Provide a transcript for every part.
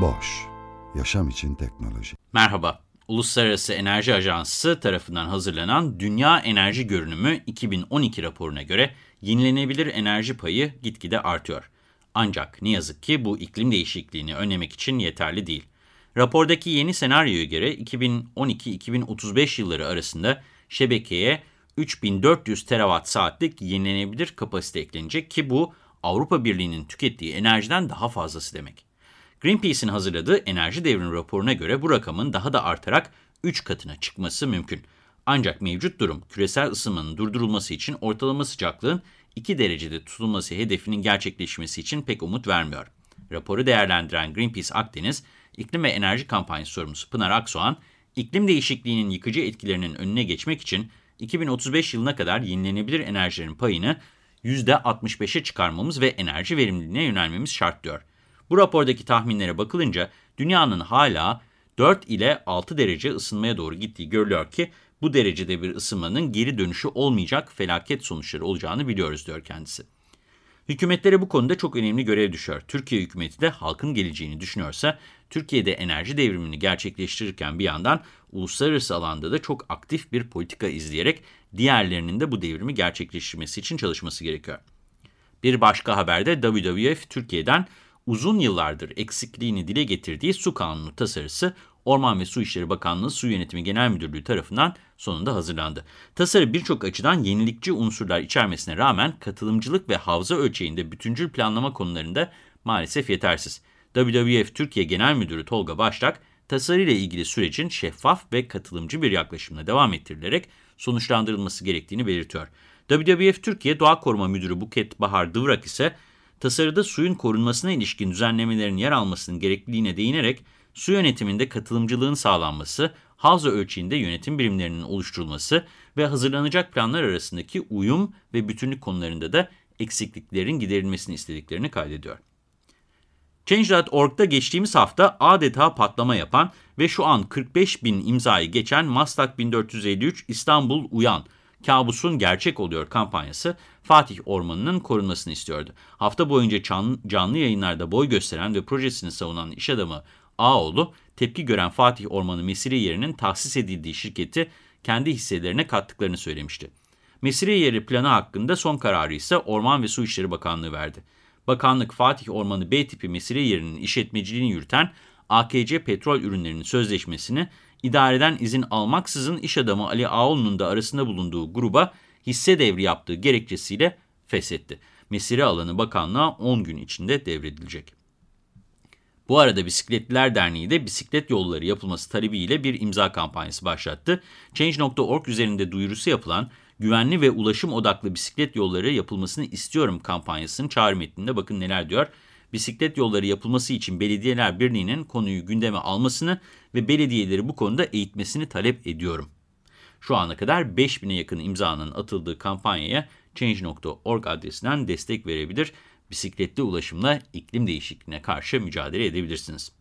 Boş, yaşam için teknoloji. Merhaba, Uluslararası Enerji Ajansı tarafından hazırlanan Dünya Enerji Görünümü 2012 raporuna göre yenilenebilir enerji payı gitgide artıyor. Ancak ne yazık ki bu iklim değişikliğini önlemek için yeterli değil. Rapordaki yeni senaryoya göre 2012-2035 yılları arasında şebekeye 3400 terawatt saatlik yenilenebilir kapasite eklenecek ki bu Avrupa Birliği'nin tükettiği enerjiden daha fazlası demek. Greenpeace'in hazırladığı enerji devrimi raporuna göre bu rakamın daha da artarak 3 katına çıkması mümkün. Ancak mevcut durum küresel ısınmanın durdurulması için ortalama sıcaklığın 2 derecede tutulması hedefinin gerçekleşmesi için pek umut vermiyor. Raporu değerlendiren Greenpeace Akdeniz, İklim ve Enerji Kampanyası sorumlusu Pınar Aksoğan, iklim değişikliğinin yıkıcı etkilerinin önüne geçmek için 2035 yılına kadar yenilenebilir enerjilerin payını %65'e çıkarmamız ve enerji verimliliğine yönelmemiz şart diyor. Bu rapordaki tahminlere bakılınca dünyanın hala 4 ile 6 derece ısınmaya doğru gittiği görülüyor ki bu derecede bir ısınmanın geri dönüşü olmayacak felaket sonuçları olacağını biliyoruz diyor kendisi. Hükümetlere bu konuda çok önemli görev düşüyor. Türkiye hükümeti de halkın geleceğini düşünüyorsa, Türkiye'de enerji devrimini gerçekleştirirken bir yandan uluslararası alanda da çok aktif bir politika izleyerek diğerlerinin de bu devrimi gerçekleştirmesi için çalışması gerekiyor. Bir başka haberde WWF Türkiye'den uzun yıllardır eksikliğini dile getirdiği su kanunu tasarısı Orman ve Su İşleri Bakanlığı Su Yönetimi Genel Müdürlüğü tarafından sonunda hazırlandı. Tasarı birçok açıdan yenilikçi unsurlar içermesine rağmen katılımcılık ve havza ölçeğinde bütüncül planlama konularında maalesef yetersiz. WWF Türkiye Genel Müdürü Tolga Başlak, tasarıyla ilgili sürecin şeffaf ve katılımcı bir yaklaşımla devam ettirilerek sonuçlandırılması gerektiğini belirtiyor. WWF Türkiye Doğa Koruma Müdürü Buket Bahar Dıvrak ise tasarıda suyun korunmasına ilişkin düzenlemelerin yer almasının gerekliliğine değinerek su yönetiminde katılımcılığın sağlanması, havza ölçeğinde yönetim birimlerinin oluşturulması ve hazırlanacak planlar arasındaki uyum ve bütünlük konularında da eksikliklerin giderilmesini istediklerini kaydediyor. Change.org'da geçtiğimiz hafta adeta patlama yapan ve şu an 45 bin imzayı geçen Maslak 1453 İstanbul Uyan kabusun gerçek oluyor kampanyası Fatih Ormanı'nın korunmasını istiyordu. Hafta boyunca canlı yayınlarda boy gösteren ve projesini savunan iş adamı Ağoğlu, tepki gören Fatih Ormanı mesire yerinin tahsis edildiği şirketi kendi hisselerine kattıklarını söylemişti. Mesire yeri planı hakkında son kararı ise Orman ve Su İşleri Bakanlığı verdi. Bakanlık Fatih Ormanı B tipi mesire yerinin işletmeciliğini yürüten AKC petrol ürünlerinin sözleşmesini idareden izin almaksızın iş adamı Ali Ağoğlu'nun da arasında bulunduğu gruba hisse devri yaptığı gerekçesiyle feshetti. Mesire alanı bakanlığa 10 gün içinde devredilecek. Bu arada Bisikletliler Derneği de bisiklet yolları yapılması talebiyle bir imza kampanyası başlattı. Change.org üzerinde duyurusu yapılan güvenli ve ulaşım odaklı bisiklet yolları yapılmasını istiyorum kampanyasının çağrı metninde bakın neler diyor. Bisiklet yolları yapılması için Belediyeler Birliği'nin konuyu gündeme almasını ve belediyeleri bu konuda eğitmesini talep ediyorum. Şu ana kadar 5000'e yakın imzanın atıldığı kampanyaya Change.org adresinden destek verebilir bisikletli ulaşımla iklim değişikliğine karşı mücadele edebilirsiniz.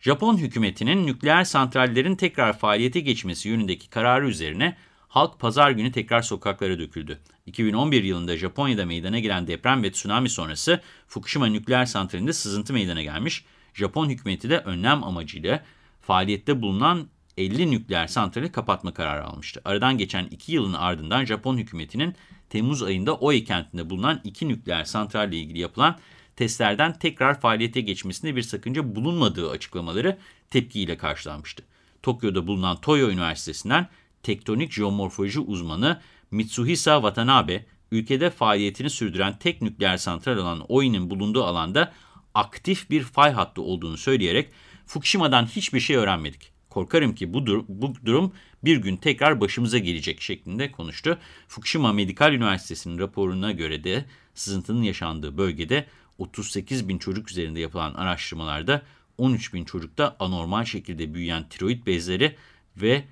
Japon hükümetinin nükleer santrallerin tekrar faaliyete geçmesi yönündeki kararı üzerine halk pazar günü tekrar sokaklara döküldü. 2011 yılında Japonya'da meydana gelen deprem ve tsunami sonrası Fukushima nükleer santralinde sızıntı meydana gelmiş. Japon hükümeti de önlem amacıyla faaliyette bulunan 50 nükleer santrali kapatma kararı almıştı. Aradan geçen 2 yılın ardından Japon hükümetinin Temmuz ayında Oe kentinde bulunan iki nükleer santralle ilgili yapılan testlerden tekrar faaliyete geçmesinde bir sakınca bulunmadığı açıklamaları tepkiyle karşılanmıştı. Tokyo'da bulunan Toyo Üniversitesi'nden tektonik jeomorfoloji uzmanı Mitsuhisa Watanabe, ülkede faaliyetini sürdüren tek nükleer santral olan Oe'nin bulunduğu alanda aktif bir fay hattı olduğunu söyleyerek Fukushima'dan hiçbir şey öğrenmedik. Korkarım ki bu, dur bu durum bir gün tekrar başımıza gelecek şeklinde konuştu. Fukushima Medikal Üniversitesi'nin raporuna göre de sızıntının yaşandığı bölgede 38 bin çocuk üzerinde yapılan araştırmalarda 13 bin çocukta anormal şekilde büyüyen tiroid bezleri ve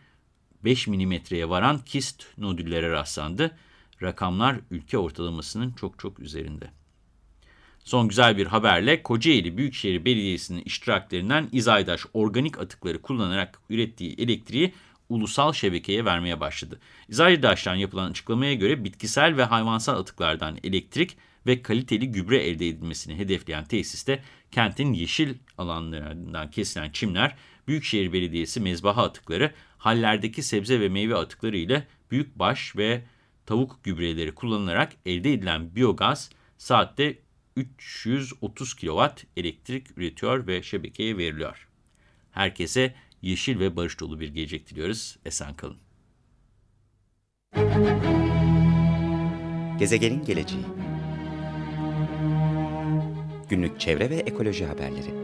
5 milimetreye varan kist nodüllere rastlandı. Rakamlar ülke ortalamasının çok çok üzerinde. Son güzel bir haberle Kocaeli Büyükşehir Belediyesi'nin iştiraklerinden İzaydaş organik atıkları kullanarak ürettiği elektriği ulusal şebekeye vermeye başladı. İzaydaş'tan yapılan açıklamaya göre bitkisel ve hayvansal atıklardan elektrik ve kaliteli gübre elde edilmesini hedefleyen tesiste kentin yeşil alanlarından kesilen çimler, Büyükşehir Belediyesi mezbaha atıkları, hallerdeki sebze ve meyve atıkları ile büyükbaş ve tavuk gübreleri kullanılarak elde edilen biyogaz saatte 330 kW elektrik üretiyor ve şebekeye veriliyor. Herkese yeşil ve barış dolu bir gelecek diliyoruz. Esen kalın. Gezegenin geleceği Günlük çevre ve ekoloji haberleri